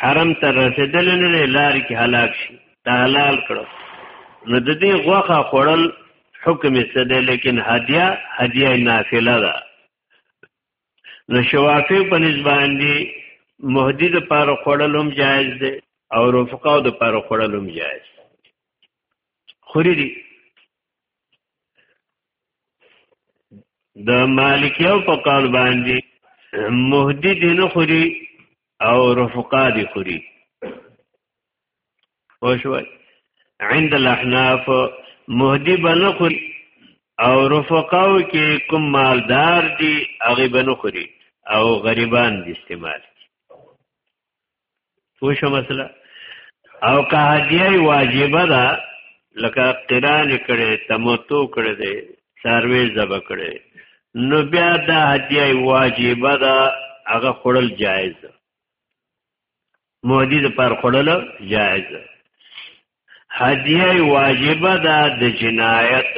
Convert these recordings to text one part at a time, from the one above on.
حرم ته رسیدل نه دی لار کې هلاک شي دا حلال کړو نو د دې غوخه خړل حکم څه دی لیکن هدیه هدیه نافله ده نو شوافی په نسبان دي مهدی د پاره خړل هم جایز دی او رفقا د پاره خړل هم جایز خوري دي د مالکیو په قول باندې مهدی دی نه خوري او رفقا دی خوري وشوي عند الاحناف مهدی به نه خوري او رفقاو کې کوم مالدار دي هغه به نه خوري او غریبان دي استعمال پوه شو مسله او که هدیه واجبه ده لکه قران کړي تمتو کړي دي سروي زب کړي نو بیا دا هدیه واجبه ده هغه خړل جایز ده مودی د پر خړل جایز ده هدیه واجبه ده د جنایت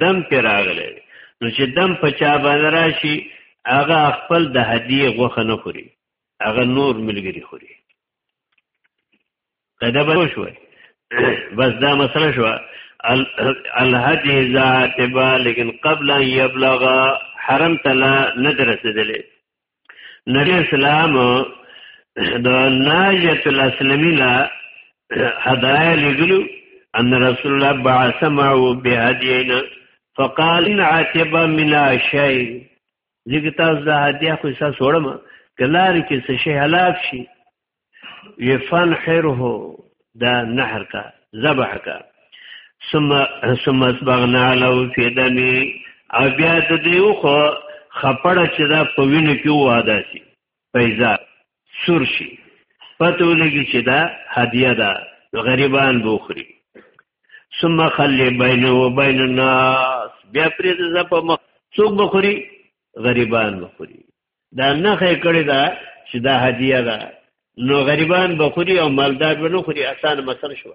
دم پر راغله نو چې دم په چا باندې راشي هغه خپل د هدیه غوخه نه خوري هغه نور ملګری خوري دا به شو بس دا مسله شو الهدی ذات با لیکن قبل ان یبلغ حرم تلا ندرس دلی نبی اسلام د ناجت الاسلمی لا هدايا لګلو ان رسول الله بعث معه بهدينا فقال ان عتب من شيء ځکه تاسو د هدیه خو حساب سوړم کلار کې څه شي هلاک شي یفن حره دا نحر کا ذبح کا ثم ثم اسبغنا له فی دمی او بیا د دیو خو خپړه چې دا په وینې کې واده شي پیزا سور شي پته ولګي چې دا هدیه ده غریبان بوخري ثم خلي بينه وبين الناس بیا پرې د زپ مخ څوک بخوري غریبان بخوري دا نه خې کړی دا چې دا هدیه ده نو غریبان بخوري او مالدار به نه خوري اسان مسل شو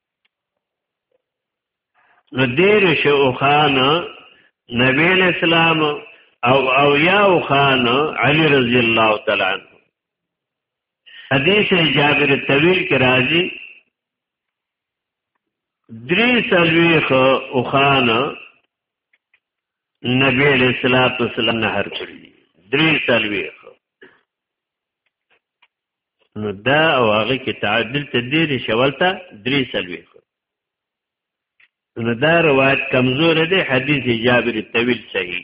نو دیر شو خان نبی اسلام او او یا خان علی رضی الله تعالی عنہ حدیث جابر طویل کې راځي درې سلويخ او خان نبی علیہ الصلوۃ والسلام نه هر کړی درې سلويخ نو دا او هغه کې تعادل ته دې شولته درې سلوي نو دا روایت کمزور دی حدیث جابر طویل صحیح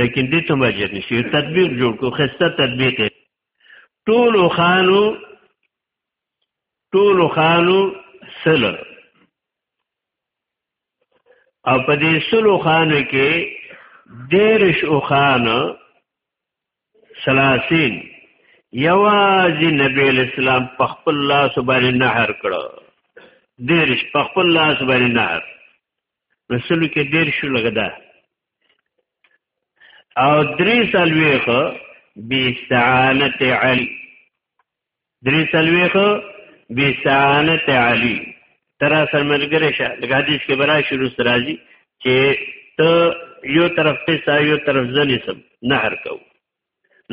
لیکن دې ته ماجر نشي تطبیق جوړ کو خسته تطبیق ټول خانو ټول خانو سل او په دې سلو خانو کې دیرش او خان سلاسین یوازې نبی اسلام په خپل لاس باندې نهر کړو دیرش په خپل لاس باندې نهر رسول کې دیر شو لګدا او درې سالويخ بي استعانت عل درې سلويخ بسانت علی تر سر ملګری شه لکه حدیث کې برا شروع راځي چې ته یو طرف ته سا یو طرف ځنې سم نهر کو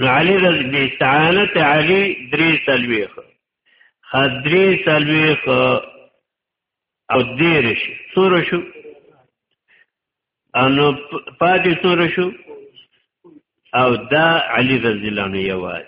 نو علی رض بسانت علی درې سلويخ خدري سلويخ او دیر شو سور شو انو پاتې سور شو او دا علی رضی الله عنه یوازې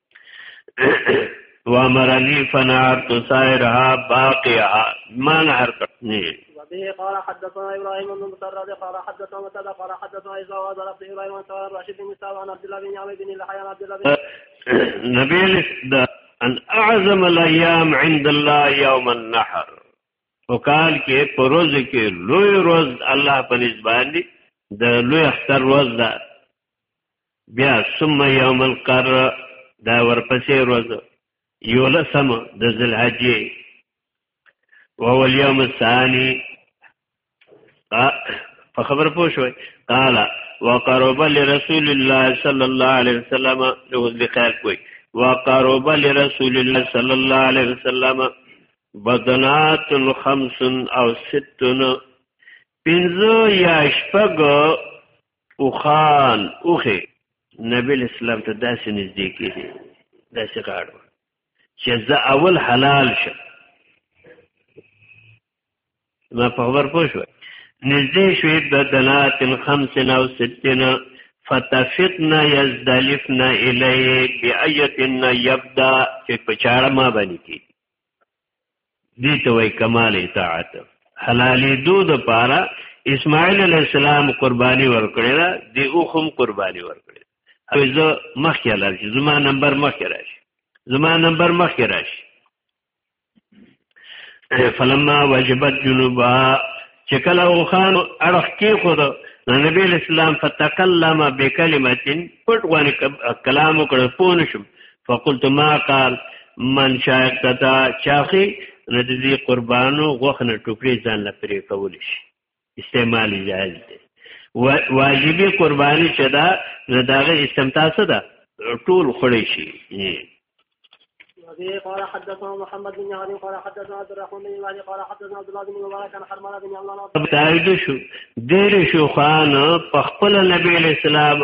وامرني فنار تسائرها باقيها ما نهر کړنی وبه قال حدثنا ابراهيم بن مسرد قال حدثنا مسعد قال حدثنا عيسى وعبد رب ابراهيم عن سوار راشد بن سعد عن عبد الله بن عمرو بن لحي عن عبد الله بن نبيل ان اعظم الايام عند الله يوم النحر وقال کې پروز کې لوی روز الله په نسبت باندې د لوی اختر روز ده بیا ثم یوم القر دا ورپسې ورځ یولسم د ذلحجې وهو اليوم الثاني په خبر پوه شوي قال وقرب لرسول الله صلى الله عليه وسلم له ذکر کوي وقرب لرسول الله صلى الله عليه وسلم بدنات خمس او ستن پنځه یا شپږ اوخان اوخه نبی اسلام ته داسې نږدې کېږي داسې غاړو چې زه اول حلال شم ما په خبر پوه شو نږدې شوې د دلات الخمس او ستنه فتفتنا یزدلفنا الیه بایتنا یبدا چې په چاړه ما باندې کې دي ته وای کمال اطاعت حلالې دو د پاره اسماعیل علی السلام قرباني ورکړی دا دی او هم قرباني ورکړی او زه مخکې لارم زما نمبر مخکې راشي زما نمبر مخکې راشي فلما وجبت جنوبا چې کله او خان اړخ کې خود نبی اسلام فتکلم بکلمتين پټ غواني کلام وکړ پون شم فقلت ما قال من شاقتا چاخي نه د دې قربانو غوښنه ټوکري ځان له پرې کول شي استعمال جائز دی واجبي قرباني چې دا نه داغه استمتاع څه ده ټول خړې شي وبه قال حدثنا محمد بن علي قال حدثنا عبد الرحمن بن علي قال حدثنا عبد الله بن مبارك عن حرمله بن الله تایید شو ډیر شو خان په خپل نبی اسلام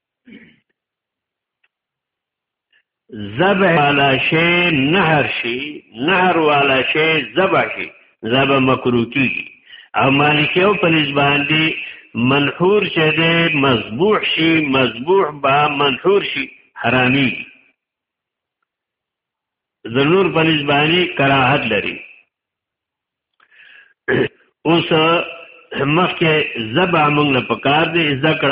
زبه والا شی نهر شي نهر والا شی زبه شي زبه مکروه کیږي او مالکیو په نسبت دی منحور چې دی مذبوح شي مذبوح با منحور شي حرامي ضرور په نسبت کراهت لري اوس مخکې زبع موږ له پکار دی ذکر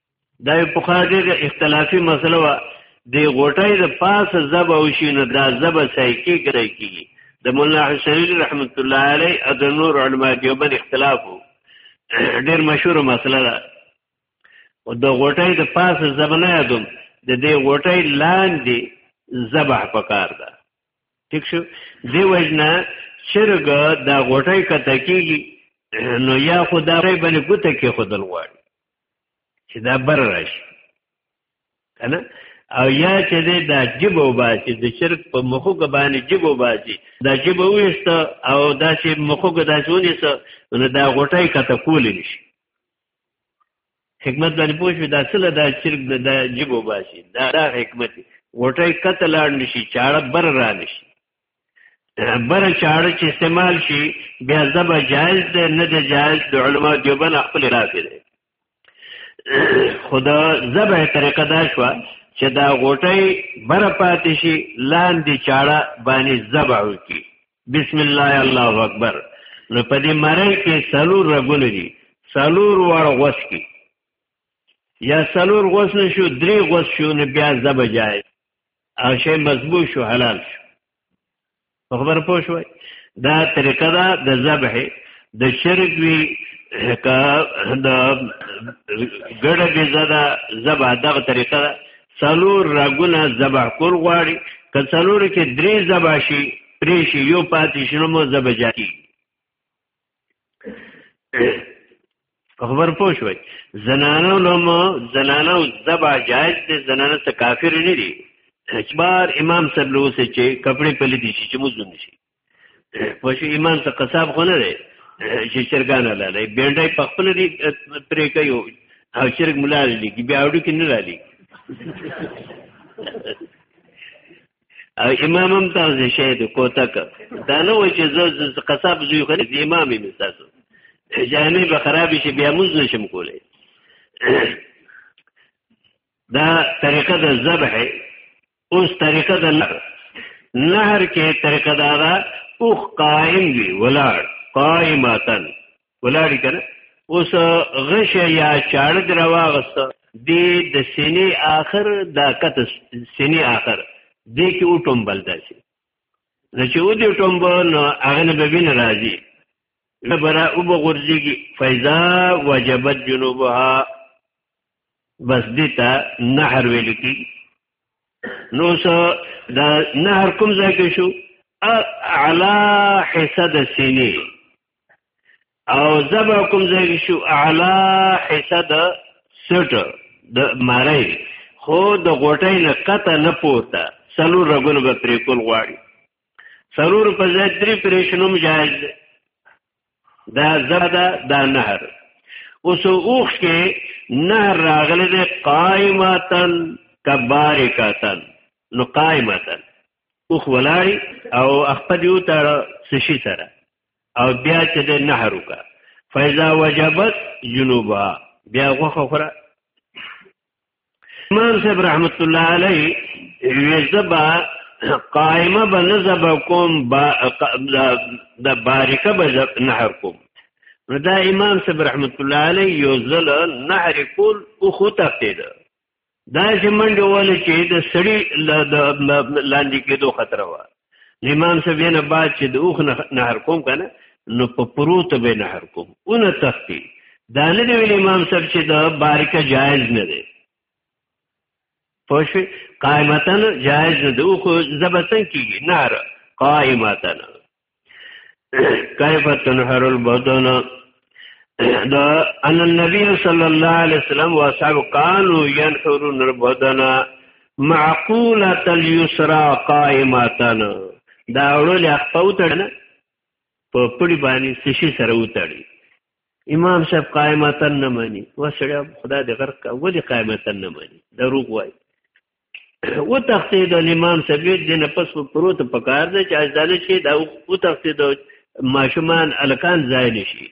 دا یو په خاطر د اختلافي مسله و د غټۍ د پاسه زب او شي نه دا زب سایکی ګرای کیږي د مولا حسین رحمت الله علی او د نور علما کې په اختلاف وو ډیر مشهور مسله ده او د غټۍ د پاسه زب نه یادوم د دې غټۍ لاندې ذبح پکار ده ٹھیک شو دی وجنا چرګ دا غټۍ کته کیږي نو یا خدای باندې ګوته کې خدل وړي چې دا بر راشي کنه او یا چې دا جب او باسي د شرک په مخو کې باندې جب او باسي دا جب وېست او دا چې مخو کې دا ځونی سو نو دا غټای کته کول نشي حکمت باندې پوه شو دا سره دا شرک دا جب او باسي دا دا حکمت غټای کته لاړ نشي چاړه بر را نشي بر چاړه چې استعمال شي بیا زبا جائز ده نه ده جائز د علما دیوبن خپل راځي ده خدا زبا طریقه دا شو چې دا غوټي بر پاتې شي لاندې چاړه باندې زبا وکي بسم الله الله اکبر نو په دې مړی کې سلور رګونه دي سلور وړ غوس کی یا سلور غوس نشو درې غوس شو نه بیا زب جایز او شی مضبوط شو حلال شو خبر پوه شوي دا طریقه ده د ذبح د شرک وی کا د ګړه به زده ذبح دغه طریقه ده سلور راګونه ذبح کول غواړي که سلور کې درې ذبح شي پرې شي یو پاتې شنو مو ذبح جایز خبر پوه شوي زنانو لوم زنانو زبا جایز دي زنانه څه کافر نه دي اجبار امام سر له اوسه چې کپڑے په لدی شي چې مزون شي پوه شو امام څه قصاب خو نه دی چې چرګان لاله بینډای په خپل دی پرې کوي او چرګ ملال لګي بیا وړو کې نه لالي او امام هم تاسو شه د کوتک دا نه وای چې زه قصاب زوی خو دې امام یې تاسو جامې به خراب شي بیا موږ نشم کولای دا طریقه د ذبح اوس طریقه د نهر نهر کې طریقه دا ده اوخ قائم وي ولاړ قائمتن ولاړی کنه اوس غش یا چاړه درواغست دی د سینې آخر دا کت سینې آخر دی کې او ټومبل داسي نو چې و دې ټومبل نو هغه نه به وین راځي لبرا او بغورځيږي فیضا وجبت جنوبها بس دیتا نهر ویل کی نو سو دا نهر کوم ځای کې شو علا حسد سینې او زبا کوم ځای شو اعلی حصہ د سټ د مړی خو د غټی نه کته نه پورته سلور رګون به پرې کول غواړي سلور په ځای درې پرې شنوم جایز دی دا زړه دا نهر اوس اوخ کې نهر راغلی دی قائمتن کبارکتن نو قائمتن اوخ ولاړی او خپل یو تر سشي سره او بیا چې د نهر وکا فیضا وجبت جنوبا بیا غوخه خره امام صاحب رحمت الله علیه ویزبا قائمه بنزب کوم با د باریکه به نهر کوم نو دا امام صاحب رحمت الله علیه یو زل نهر کول او خو تفتید دا چې منډه ول چې د سړی لاندې کېدو خطر و امام صاحب نه بعد چې د اوخ نهر کوم کنه نو په پروت به نهر کوم اون تختی دا نه دی ویل امام صاحب چې دا باریکه جایز نه دی پوښی قائمتن جایز نه دی اوخ زبسن کیږي نهر قائمتن کیف تنهر البدن دا ان النبي صلی الله علیه وسلم او اصحاب قالو ينحرون البدن معقوله اليسرى قائمه دا اورل اخپو تړنه په پړي باندې سشي سره وتړي امام صاحب قائمتن نه مانی وسړی خدا دې غرق ولی قائمتن نه مانی دروغ وای او تختید امام سبیت دینه پس په پروت په کار دی چې اجدانه شي دا او تختید ماشومان الکان ځای نشي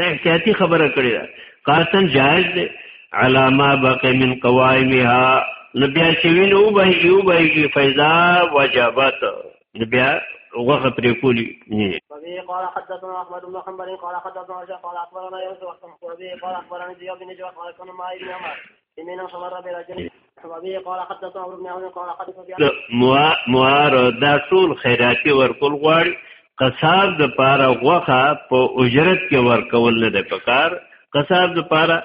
دا احتیاطي خبره کړې ده قاتن جائز دی علامه بق من قوائمها نبیا چې وینو به یو به کی فیضا وجبت نبیا وغه پرې کولی نه قال حدثنا احمد بن محمد قال حدثنا شيخ قال اخبرنا يوسف قال اخبرنا زياد بن جواد قال كنا مع ابن عمر من خبر ربي رجل موار دا ټول خیراتی ورکول غواړي قصاب د پاره غوخه په اجرت کې ورکول نه ده پکار قصاب د پاره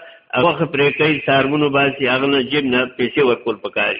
غوخه پرې کوي سارمونو باسي اغنه جیب نه پیسې ورکول پکاري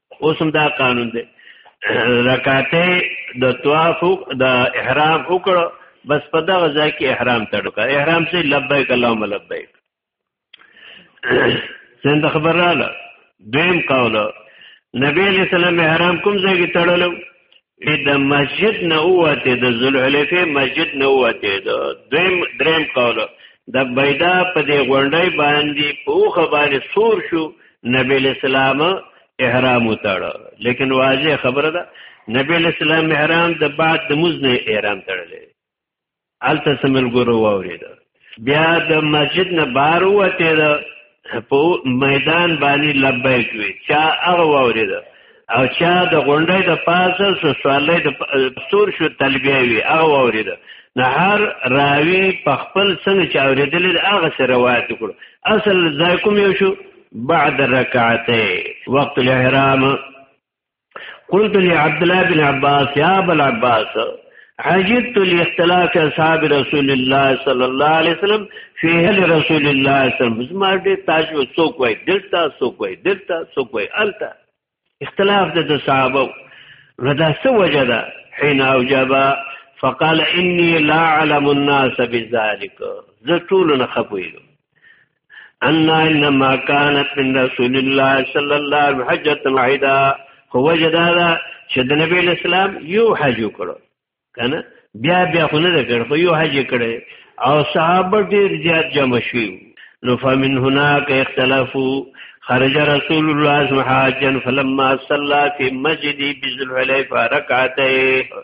اوس هم دا قانون دی رکعتې د طواف د احرام وکړو بس په دغه ځای کې احرام تړو کا احرام سي لبیک اللهم لبیک څنګه خبر رااله دویم قول نبی علیہ السلام احرام کوم ځای کې تړلو د مسجد نه وته د ذوالحلیفه مسجد نه وته د دویم دریم قول د بيدا په دې غونډي باندې پوخه باندې سور شو نبی اسلام احرام وتاړ لیکن واضح خبره ده نبی اسلام احرام د بعد د مزنه احرام تړلې هلته څه ملګرو واورېده بیا د مسجد نه بار وته ده په میدان باندې لبیک وی چا هغه واورېده او چا د غونډې د پاسه سوالې د پستور شو تلبیه وی هغه واورېده نه هر راوی په خپل څنګه چې اورېدل هغه سره روایت کړ اصل ځای کوم یو شو بعد رکعتې وقت الاحرام قلت لعبد الله بن عباس يا ابا العباس عجبت لاختلاف اصحاب رسول الله صلى الله عليه وسلم في هل رسول الله صلى الله عليه وسلم زما دې تاسو څوک وای دلته څوک وای دلته څوک وای الته اختلاف د صحابه ردا سو وجدا حين اوجبا فقال اني لا اعلم الناس بذلك زه ټول نه خپویږم ان انما كانت من رسول الله صلى الله عليه حجه العيدا خو وجدا دا چې د نبی اسلام یو حج وکړو کنه بیا بیا خو نه کړ خو یو حج کړي او صحابه ډیر زیات جمع شوي نو فمن هناك اختلافو خرج رسول الله صلی الله علیه وسلم فلما صلى في مسجد بذل حلیفه رکعتين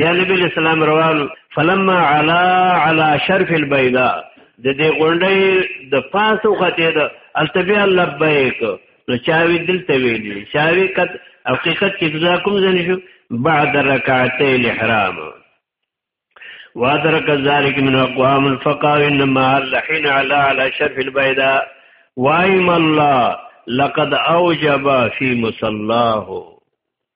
بیا نبی علیہ السلام روان فلما علا علا شرف البیضاء د دې غونډې د پاسو خته د التبیا لبیک نو چاوی دلته ویلی چاوی کت حقیقت کې جزا کوم ځنی شو بعد رکعتي الاحرام وادرک ذلك من اقوام الفقه انما لحين على على شرف البيضاء وايم الله لقد اوجب في مصلاه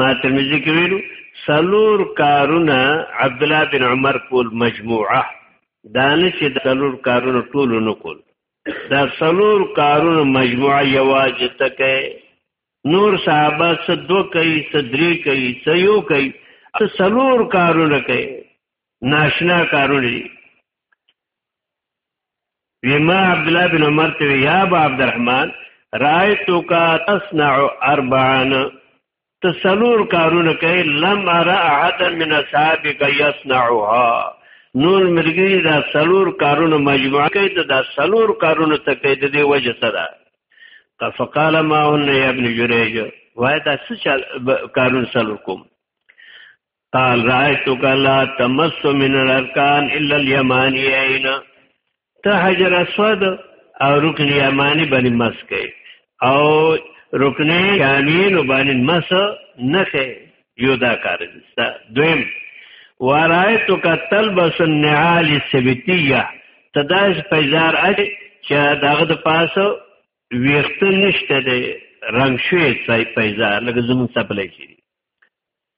ما ترمذی کې ویلو سلور کارونه عبد الله بن عمر کول مجموعه دانه چې د سلور کارونه ټول نه کول دا سلور کارونه مجموعه یواځې تکه نور صحابه څه دو کوي څه درې کوي څه یو کوي سلور کارونه کوي ناشنا کارونه ویما عبد الله بن عمر ته یا ابو عبد الرحمن رایتک تصنع اربعان تسلور کارونه کوي لم ارى احد من اصحابك يصنعها نور مرګي دا سلور کارونه مجموعه کوي ته دا سلور کارونه ته کوي د دې وجه سره فقال ما هن يا ابن جريج وای دا څه کارونه سلور کوم قال رأيتك لا تمس من الاركان الا اليمانيين ته حجر اسود او رکن یمانی باندې مس کوي او رکن یمین باندې مس نه کوي یو دا کار دي دویم ورایتک تلبس النعال السبتیه تداش پیزار اج چې داغه د پاسو ویخت نشته دی رنگ شوی ځای پیزار لکه زمون سپلای شي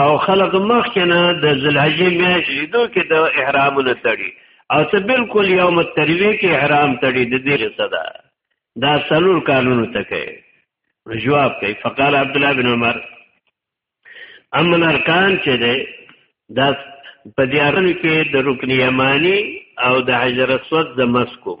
او خلق مخ کنه د ذلحجې میاشت لیدو کې د احرامونه تړي او ته بالکل یوم الترویه کې احرام تړي د دې صدا دا سلور کارونو ته کوي جواب کوي فقال عبد الله بن عمر اما الارکان چې ده دا په دیارن کې د رکن یمانی او د حجر اسود د مسکوم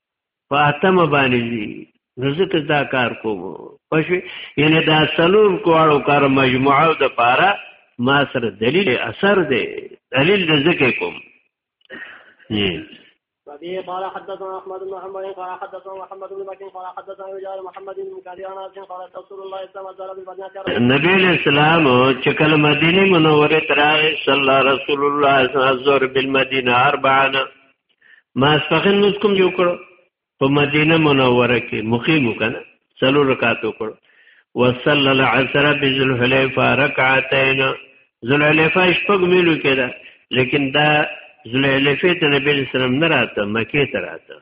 په اتمه باندې دي نو ځکه دا کار کوم پښې یعنی دا سلور کواړو کار مجموعه او د پاره ما سره دلیل اثر دی دلیل د ځکه کوم وبه قال حدثنا احمد بن محمد قال حدثنا محمد بن بكر قال حدثنا وجار محمد بن مكاري عن عاصم قال رسول الله صلى الله عليه وسلم نبی الاسلام چې کله مدینه منوره تراغ صلی الله رسول الله صلی الله علیه وسلم بالمدینه اربعه ما سپخن موږ کوم یو کړو په مدینه منوره کې مقیم وکنه څلور رکعات وکړو وصلى العصر بذل حلیفه رکعتین ذل حلیفه شپږ میلو کې ده لیکن دا ذل حلیفه ته نبی اسلام نه راته مکه ته راته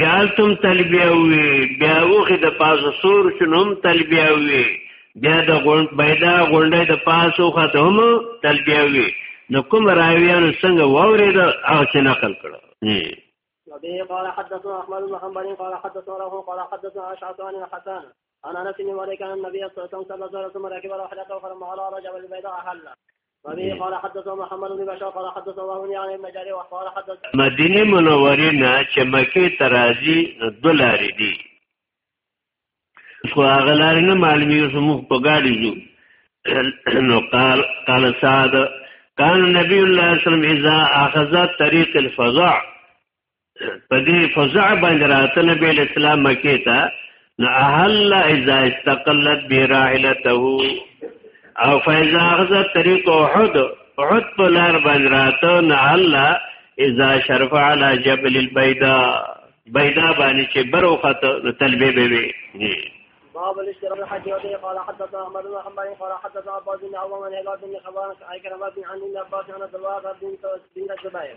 بیا تم تلبیه وی بیا وخی د پاسو سور شنوم تلبیه وی بیا د غونډ بيدا غونډې د پاسو خته هم تلبیه وی نو کوم راویانو څنګه وورید او چې نقل کړو وبه قال حدثنا احمد بن حنبل قال حدثنا له قال حدثنا اشعث عن الحسن عن انس بن مالك ان النبي صلى الله عليه وسلم ركب راحلته فلما على رجب البيضاء حل وبه قال حدثنا محمد بن بشار قال حدثنا وهو عن ابن جرير وقال حدثنا مدينه منوره نه چې مکه ترازی دولاري دي خو هغه لاري نه معلومي اوس موږ په ګاډي ځو نو قال قال سعد كان النبي الله صلى الله عليه وسلم اذا اخذ طريق الفضاء په دې فزع باندې راته نبی اسلام مکه ته نو اهل اذا استقلت براحلته او فاذا اخذ طريق احد احد په لار باندې راته نو الله اذا شرف على جبل البيضاء بيضاء باندې چې برو خط تلبيه به وي باب الاشتراك الحج وبه قال حدثنا احمد بن حنبل قال حدثنا عباس بن عوام عن هلال بن خبان عن كرمات بن عن ابن عباس عن الزواج بن بن الزبير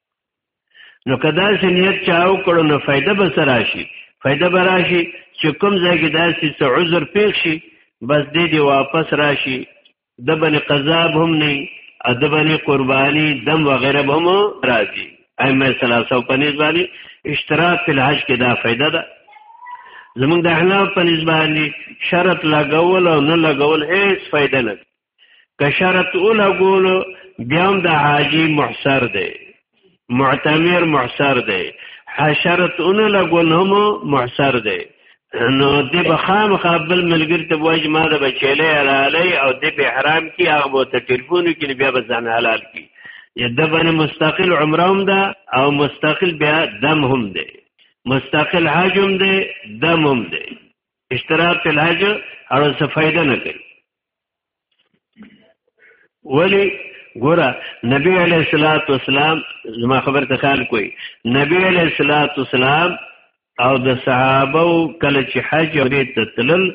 نو کدا چې نیت چاو کړو نو فائدہ به سره شي فائدہ به راشي چې کوم ځای کې داسې څه عذر پیښ شي بس دې دی واپس راشي د بنې قذاب هم نه ادبنې قرباني دم وغیرہ به هم راځي ائمه ثلاثه په نسبانه اشتراک په الحج کې دا فائدہ ده زمونږ د احناف په نسبانه شرط لګول او نه لګول هیڅ فائدہ نه که شرط ولګولو بیا هم د حاجی محصر دی معتمر محصر دی شرط اون لګول هم محصر دی نو دی به خام خپل ملګری ته وایي ما د بچیلې حلالي او دی به حرام کی هغه ته ټلیفون کې بیا به ځان حلال کی د باندې مستقل عمره هم ده او مستقل بیا دم هم ده مستقل حج هم ده دم هم ده اشتراک الحج او څه فائدہ نه کوي ولی ګوره نبی علیہ الصلوۃ والسلام زما خبر ته خیال کوي نبی علیہ الصلوۃ والسلام او د صحابه کله چې حج او ته تلل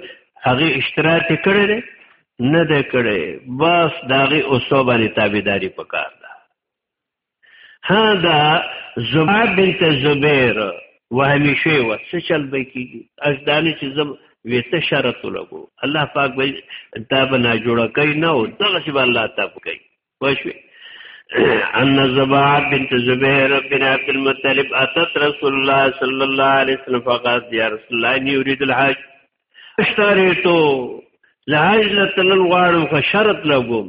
هغه اشتراک کړی دی نه ده کړی بس داغه اوسو باندې تابعداري پکار ده هذا زما بنت زبیر وهمی شوی و څه چل به کیږي از دانه چې زم ویته شرط لګو الله پاک به دا بنا جوړه کوي نه او دغه چې الله تاب کوي واښوي ان زبا بنت زبیر بن عبد المطلب اتت رسول الله صلی الله علیه وسلم فقط یا رسول الله ان یرید الحج اشتریتو لحج لتل غواړم خو شرط لګوم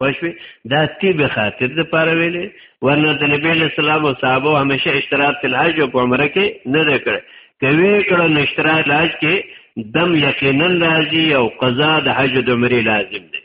پښوی دا تی به خاطر د پاره ویلې ورنه د نبی له سلام او صحابه همیشه اشتراک په حج او عمره کې نه وکړ کوي کړه نو اشتراک حج کې دم یقینا راځي او قضا د حج د عمره لازم دی